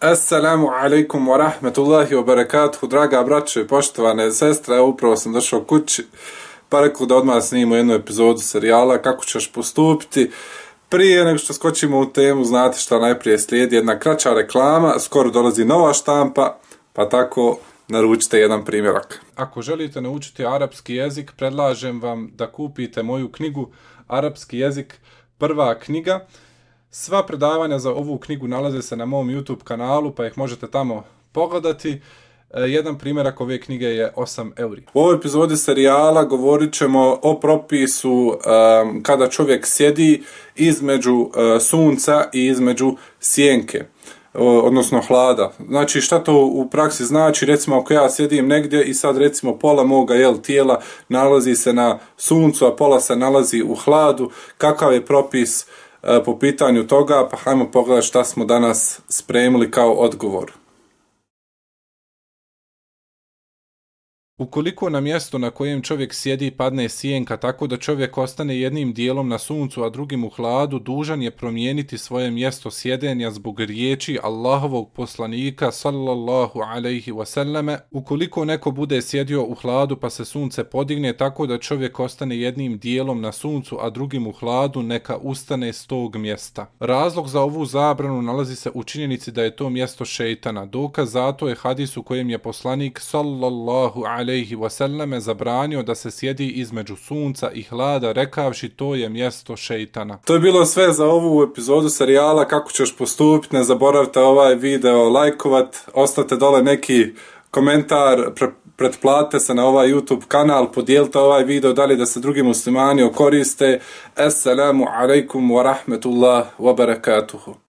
Assalamu alaikum wa rahmetullahi wa barakatuhu, draga braće i poštovane sestre, upravo sam došao kući, pa rekao da odmah snimu jednu epizodu serijala, kako ćeš postupiti. Prije nego što skočimo u temu, znate šta najprije slijedi, jedna kraća reklama, skoro dolazi nova štampa, pa tako naručite jedan primjerak. Ako želite naučiti arapski jezik, predlažem vam da kupite moju knjigu Arapski jezik, prva knjiga. Sva predavanja za ovu knjigu nalaze se na mom YouTube kanalu, pa ih možete tamo pogledati. E, jedan primjerak ove knjige je 8 euri. U ovoj epizodi serijala govorit ćemo o propisu um, kada čovjek sjedi između uh, sunca i između sjenke odnosno hlada. Znači šta to u praksi znači, recimo ako ja sjedim negdje i sad recimo pola moga jel, tijela nalazi se na suncu, a pola se nalazi u hladu, kakav je propis uh, E, po pitanju toga, pa hajmo pogledati šta smo danas spremili kao odgovor. Ukoliko na mjesto na kojem čovjek sjedi padne sjenka tako da čovjek ostane jednim dijelom na suncu, a drugim u hladu, dužan je promijeniti svoje mjesto sjedenja zbog riječi Allahovog poslanika sallallahu alaihi wasallame. Ukoliko neko bude sjedio u hladu pa se sunce podigne tako da čovjek ostane jednim dijelom na suncu, a drugim u hladu, neka ustane s tog mjesta. Razlog za ovu zabranu nalazi se u činjenici da je to mjesto šeitana. Dokaz zato je hadis u kojem je poslanik sallallahu alaihi alaihi wasallame zabranio da se sjedi između sunca i hlada rekavši to je mjesto šejtana. To je bilo sve za ovu epizodu serijala kako ćeš postupiti. Ne zaboravite ovaj video lajkovat, ostate dole neki komentar, pre, pretplate se na ovaj YouTube kanal, podijelite ovaj video dalje da se drugi muslimani okoriste. Assalamu alaikum wa rahmetullah wa barakatuhu.